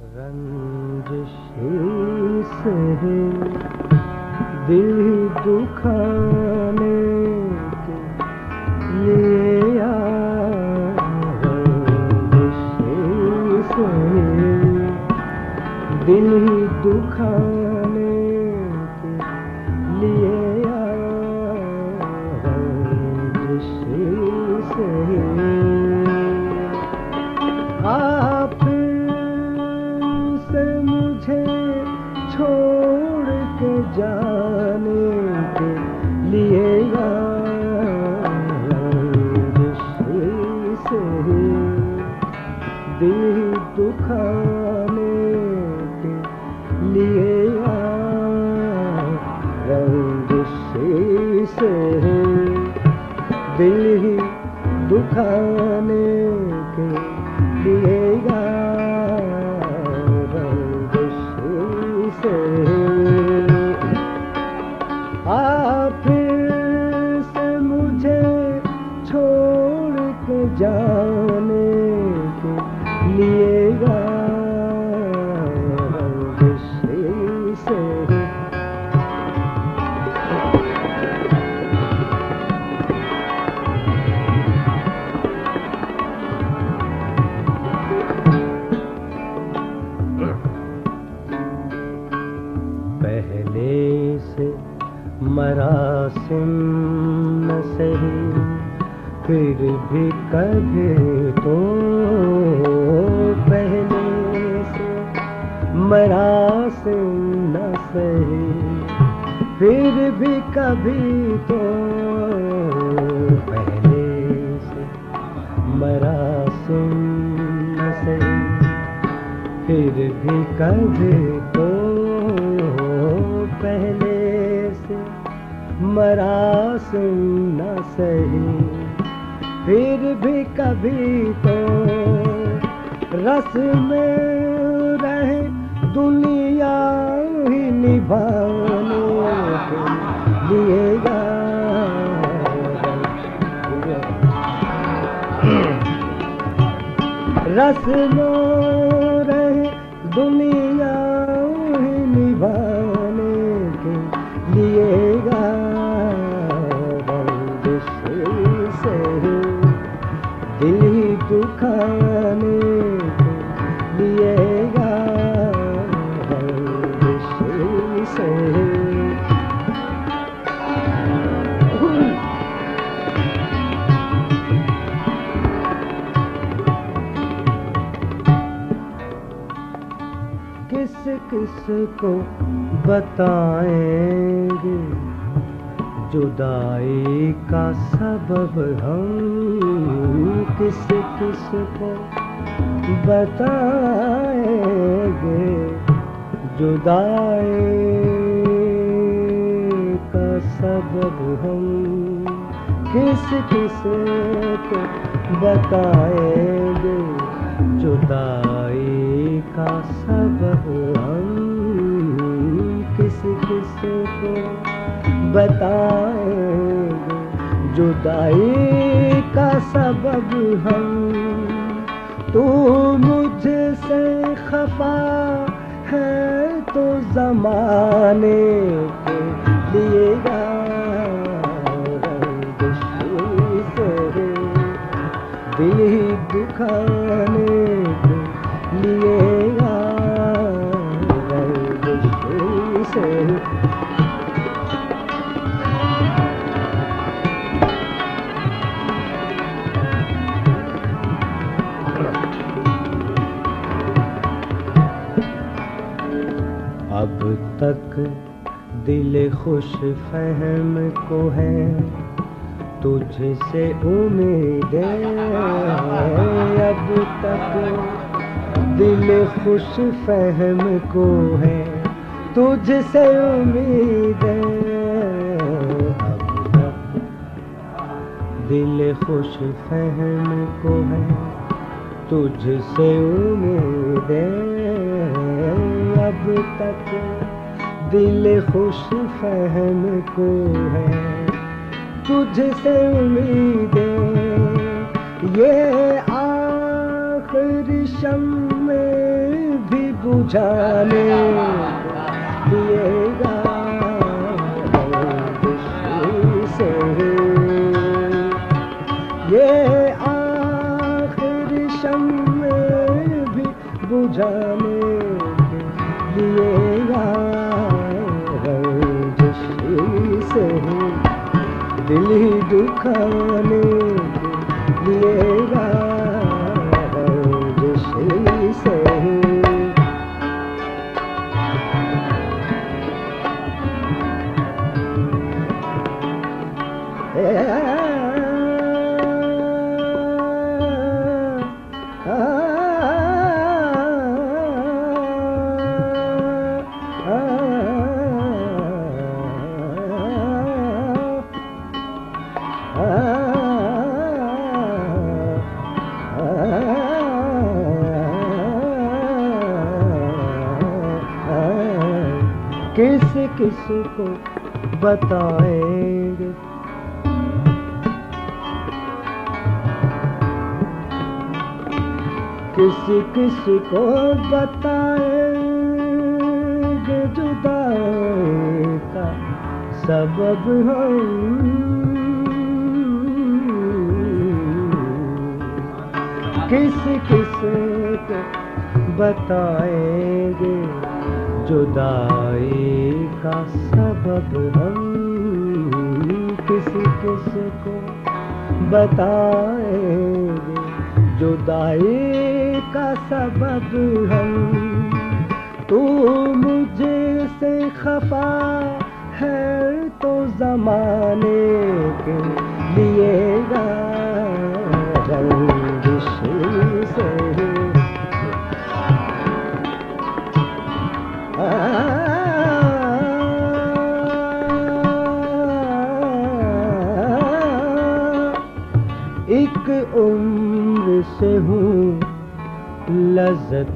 رنجش سے دل دکھا دکھانے سے مراسم نہ سہی پھر بھی کبھی تو پہلے سے مراسم نہ سہی پھر بھی کبھی تو پہلے سے مراسم نہ سہی پھر بھی کبھی مراسم نہ سہی پھر بھی کبھی تو رس میں رہے دنیا ہی نبھانے کے لیے گا۔ رس میں رہے دنیا کو بتائیں گے۔ جدائی کا سبب ہم کس کس کو بتائیں گے؟ جدائی کا سبب ہم کس کس کو بتائیں گے؟ جدائی کس کو بتائیں گے جدائی کا سبب ہم۔ تو مجھ سے خفا ہے تو زمانے کے لیے گا۔ رنجش سے دل ہی دکھانے تک دل خوش فہم کو ہے، تجھ سے امید اب تک دل خوش فہم کو ہے، تجھ سے امید اب تک دل خوش فہم کو ہے، تجھ سے امید اب تک دل خوش فہم کو ہے۔ تجھ سے امیدیں۔ یہ آخر شم میں بھی بجھانے۔ دل ہی دکھانے لیے گا کس کس کو بتائیں گے؟ کس کس کو بتائیں گے جدائی کا سبب ہم کس کس کو بتائیں گے؟ جدائی کا سبب ہم کس کس کو بتائیں گے۔ جدائی کا سبب ہم، تو مجھے سے خفا ہے تو زمانے کے لیے گا۔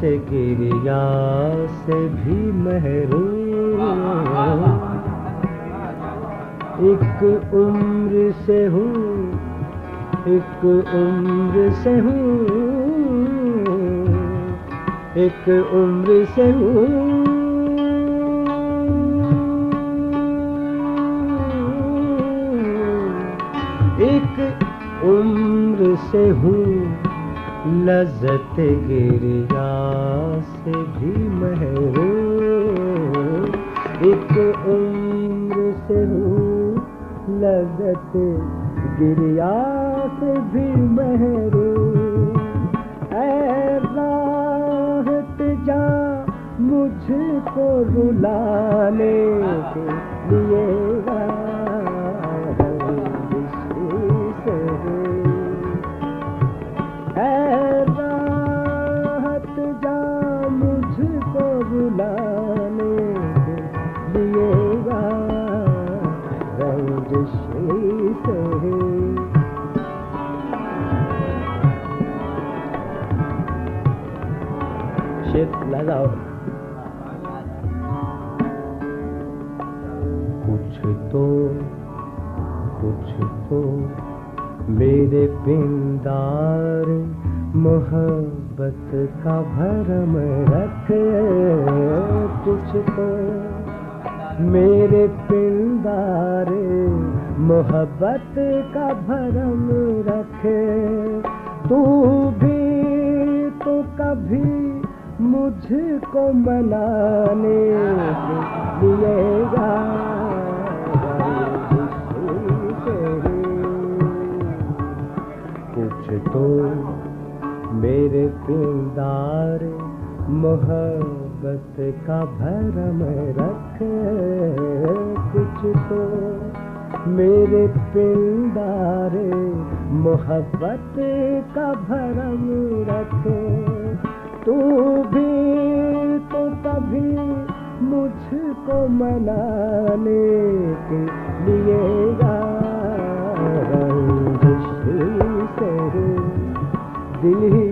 لذت گریا سے بھی محروم۔ ایک عمر سے ہوں، ایک عمر سے ہوں، ایک عمر سے ہوں۔ ایک عمر سے ہوں، لذت گریا سے بھی محروم۔ ایک عمر سے ہوں لذت، گریا سے بھی محروم۔ اے راحت جا مجھ کو رلانے کے لیے۔ شیخ لگاؤ کچھ تو کچھ تو میرے پندار محبت کا بھرم رکھے کچھ تو میرے پندار محبت کا بھرم رکھے تو بھی تو کبھی مجھ کو منانے لیے گا کچھ تو میرے پندار محبت کا بھرم رکھے کچھ تو میرے پندار محبت کا بھرم رکھے تو بھی تو کبھی مجھ کو منانے کے لیے گا رنجش سے دل ہی